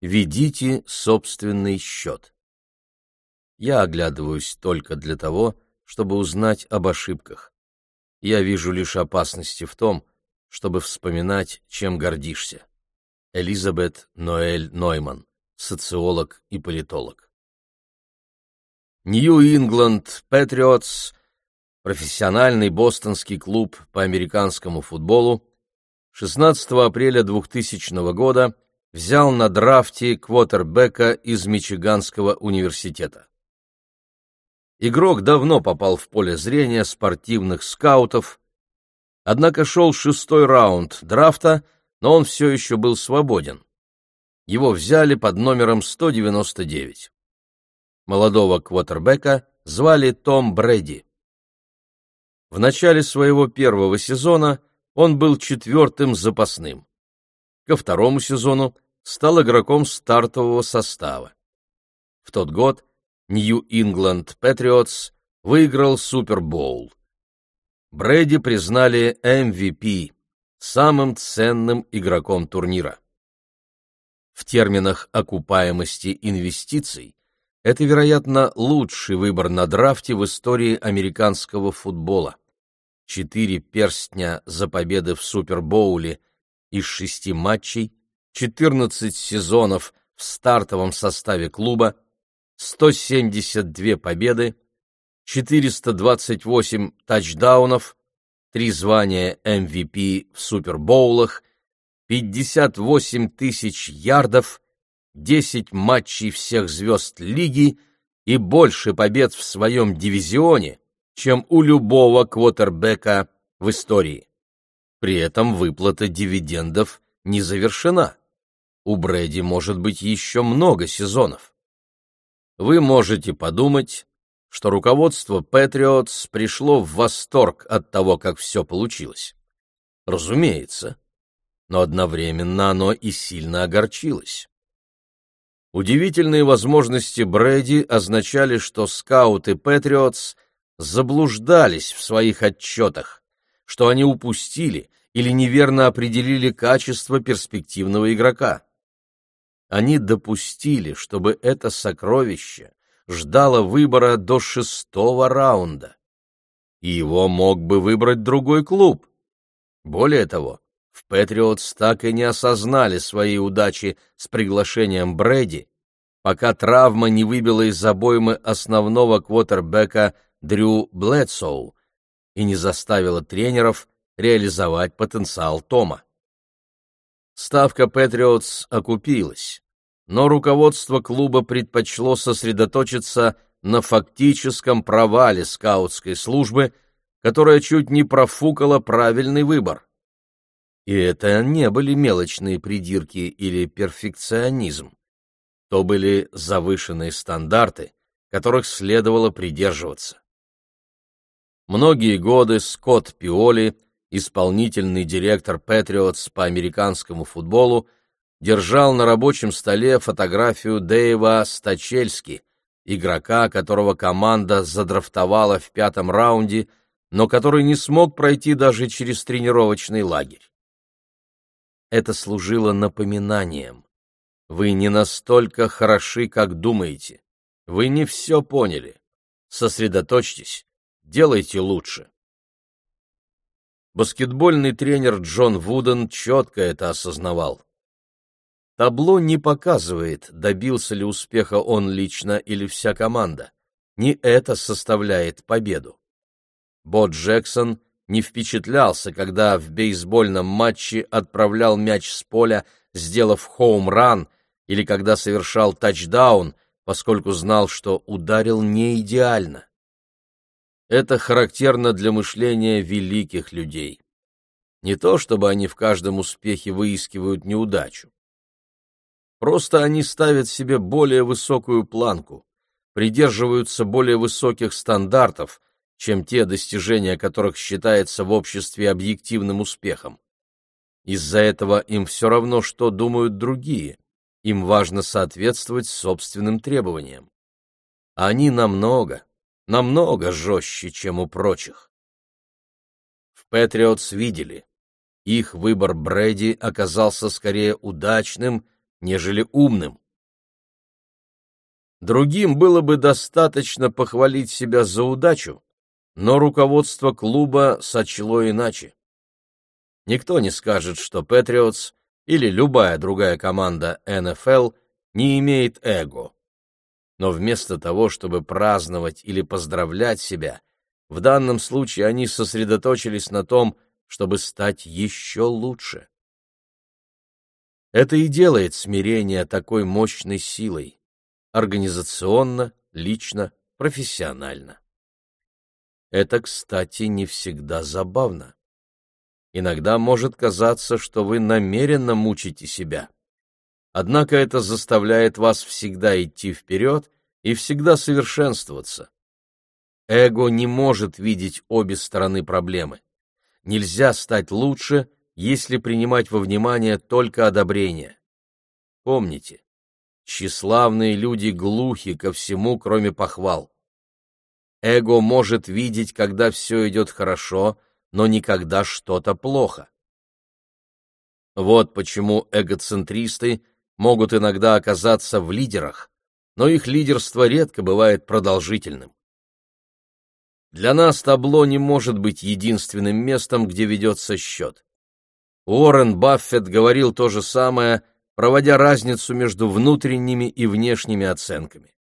Ведите собственный счет. Я оглядываюсь только для того, чтобы узнать об ошибках. Я вижу лишь опасности в том, чтобы вспоминать, чем гордишься. Элизабет Ноэль Нойман, социолог и политолог. Нью-Ингланд Патриотс, профессиональный бостонский клуб по американскому футболу, 16 апреля 2000 года взял на драфте квотербека из Мичиганского университета. Игрок давно попал в поле зрения спортивных скаутов, однако шел шестой раунд драфта, но он все еще был свободен. Его взяли под номером 199. Молодого квотербека звали Том Брэди. В начале своего первого сезона он был четвертым запасным. Ко второму сезону стал игроком стартового состава. В тот год Нью-Ингланд Патриотс выиграл Супербоул. Брэди признали MVP, самым ценным игроком турнира. В терминах окупаемости инвестиций это, вероятно, лучший выбор на драфте в истории американского футбола. Четыре перстня за победы в Супербоуле из шести матчей, 14 сезонов в стартовом составе клуба, 172 победы, 428 тачдаунов, три звания MVP в Супербоулах, 58 тысяч ярдов, 10 матчей всех звезд лиги и больше побед в своем дивизионе, чем у любого квотербека в истории. При этом выплата дивидендов не завершена. У Брэди может быть еще много сезонов вы можете подумать, что руководство Патриотс пришло в восторг от того, как все получилось. Разумеется, но одновременно оно и сильно огорчилось. Удивительные возможности Брэди означали, что скауты Патриотс заблуждались в своих отчетах, что они упустили или неверно определили качество перспективного игрока они допустили, чтобы это сокровище ждало выбора до шестого раунда. И его мог бы выбрать другой клуб. Более того, в Патриотс так и не осознали своей удачи с приглашением Брэди, пока травма не выбила из обоймы основного квотербека Дрю Блэдсоу и не заставила тренеров реализовать потенциал Тома. Ставка Патриотс окупилась, но руководство клуба предпочло сосредоточиться на фактическом провале скаутской службы, которая чуть не профукала правильный выбор. И это не были мелочные придирки или перфекционизм. То были завышенные стандарты, которых следовало придерживаться. Многие годы Скотт Пиоли – исполнительный директор Патриотс по американскому футболу, держал на рабочем столе фотографию Дэйва Стачельски, игрока, которого команда задрафтовала в пятом раунде, но который не смог пройти даже через тренировочный лагерь. Это служило напоминанием. Вы не настолько хороши, как думаете. Вы не все поняли. Сосредоточьтесь, делайте лучше. Баскетбольный тренер Джон Вуден четко это осознавал. Табло не показывает, добился ли успеха он лично или вся команда. Не это составляет победу. Бо Джексон не впечатлялся, когда в бейсбольном матче отправлял мяч с поля, сделав хоум-ран, или когда совершал тачдаун, поскольку знал, что ударил не идеально. Это характерно для мышления великих людей. Не то, чтобы они в каждом успехе выискивают неудачу. Просто они ставят себе более высокую планку, придерживаются более высоких стандартов, чем те достижения, которых считается в обществе объективным успехом. Из-за этого им все равно, что думают другие, им важно соответствовать собственным требованиям. Они намного, намного жестче, чем у прочих. В Патриотс видели, их выбор Брэди оказался скорее удачным, нежели умным. Другим было бы достаточно похвалить себя за удачу, но руководство клуба сочло иначе. Никто не скажет, что Патриотс или любая другая команда НФЛ не имеет эго. Но вместо того, чтобы праздновать или поздравлять себя, в данном случае они сосредоточились на том, чтобы стать еще лучше. Это и делает смирение такой мощной силой организационно, лично, профессионально. Это, кстати, не всегда забавно. Иногда может казаться, что вы намеренно мучите себя. Однако это заставляет вас всегда идти вперед и всегда совершенствоваться. Эго не может видеть обе стороны проблемы. Нельзя стать лучше, если принимать во внимание только одобрение. Помните, Тщеславные люди глухи ко всему, кроме похвал. Эго может видеть, когда все идет хорошо, но никогда что-то плохо. Вот почему эгоцентристы могут иногда оказаться в лидерах, но их лидерство редко бывает продолжительным. Для нас табло не может быть единственным местом, где ведется счет. Уоррен Баффет говорил то же самое проводя разницу между внутренними и внешними оценками.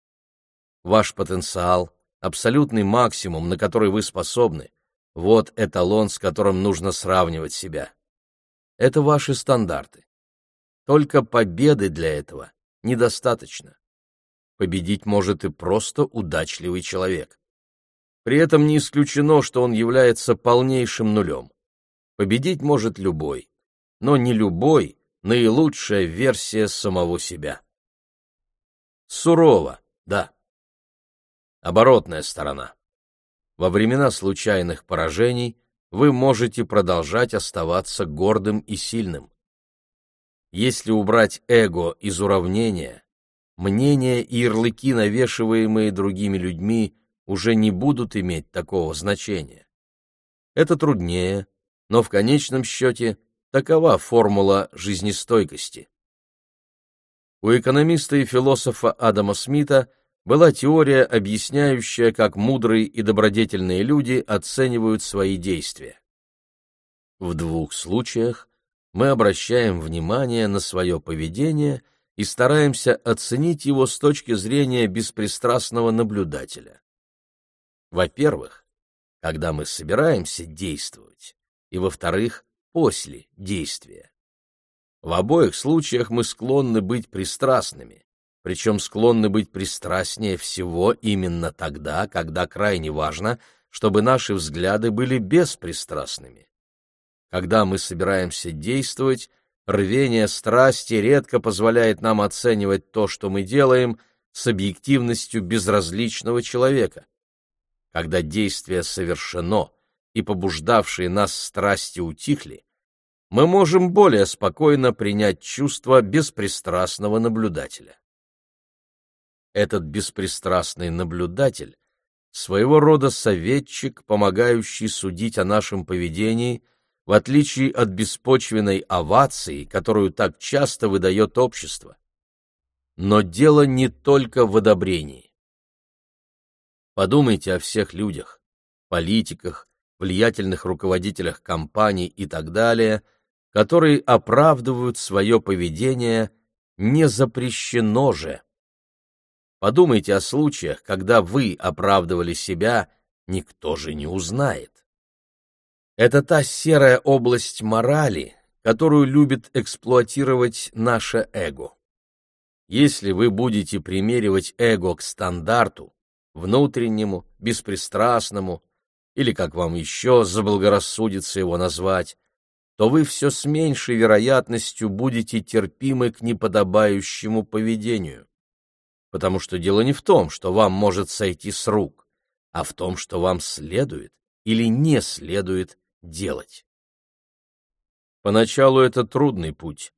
Ваш потенциал, абсолютный максимум, на который вы способны, вот эталон, с которым нужно сравнивать себя. Это ваши стандарты. Только победы для этого недостаточно. Победить может и просто удачливый человек. При этом не исключено, что он является полнейшим нулем. Победить может любой, но не любой наилучшая версия самого себя. Сурово, да. Оборотная сторона. Во времена случайных поражений вы можете продолжать оставаться гордым и сильным. Если убрать эго из уравнения, мнения и ярлыки, навешиваемые другими людьми, уже не будут иметь такого значения. Это труднее, но в конечном счете Такова формула жизнестойкости. У экономиста и философа Адама Смита была теория, объясняющая, как мудрые и добродетельные люди оценивают свои действия. В двух случаях мы обращаем внимание на свое поведение и стараемся оценить его с точки зрения беспристрастного наблюдателя. Во-первых, когда мы собираемся действовать, и, во-вторых, после действия. В обоих случаях мы склонны быть пристрастными, причем склонны быть пристрастнее всего именно тогда, когда крайне важно, чтобы наши взгляды были беспристрастными. Когда мы собираемся действовать, рвение страсти редко позволяет нам оценивать то, что мы делаем, с объективностью безразличного человека. Когда действие совершено и побуждавшие нас страсти утихли, мы можем более спокойно принять чувство беспристрастного наблюдателя. Этот беспристрастный наблюдатель — своего рода советчик, помогающий судить о нашем поведении, в отличие от беспочвенной овации, которую так часто выдает общество. Но дело не только в одобрении. Подумайте о всех людях, политиках, влиятельных руководителях компаний и так далее — которые оправдывают свое поведение, не запрещено же. Подумайте о случаях, когда вы оправдывали себя, никто же не узнает. Это та серая область морали, которую любит эксплуатировать наше эго. Если вы будете примеривать эго к стандарту, внутреннему, беспристрастному, или, как вам еще заблагорассудится его назвать, то вы все с меньшей вероятностью будете терпимы к неподобающему поведению. Потому что дело не в том, что вам может сойти с рук, а в том, что вам следует или не следует делать. Поначалу это трудный путь,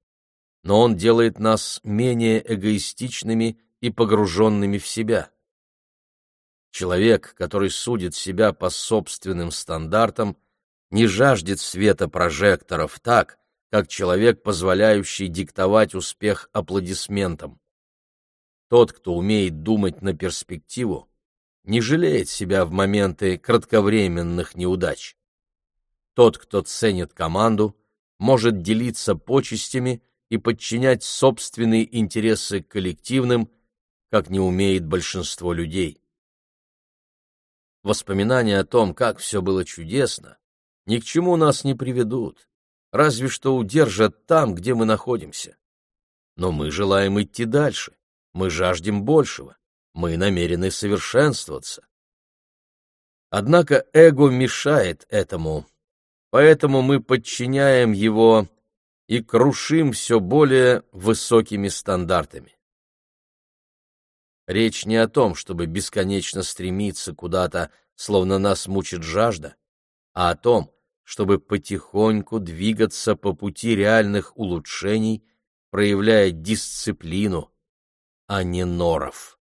но он делает нас менее эгоистичными и погруженными в себя. Человек, который судит себя по собственным стандартам – не жаждет света прожекторов так, как человек, позволяющий диктовать успех аплодисментам. Тот, кто умеет думать на перспективу, не жалеет себя в моменты кратковременных неудач. Тот, кто ценит команду, может делиться почестями и подчинять собственные интересы коллективным, как не умеет большинство людей. Воспоминания о том, как все было чудесно, ни к чему нас не приведут, разве что удержат там, где мы находимся. Но мы желаем идти дальше, мы жаждем большего, мы намерены совершенствоваться. Однако эго мешает этому, поэтому мы подчиняем его и крушим все более высокими стандартами. Речь не о том, чтобы бесконечно стремиться куда-то, словно нас мучит жажда, а о том, чтобы потихоньку двигаться по пути реальных улучшений, проявляя дисциплину, а не норов.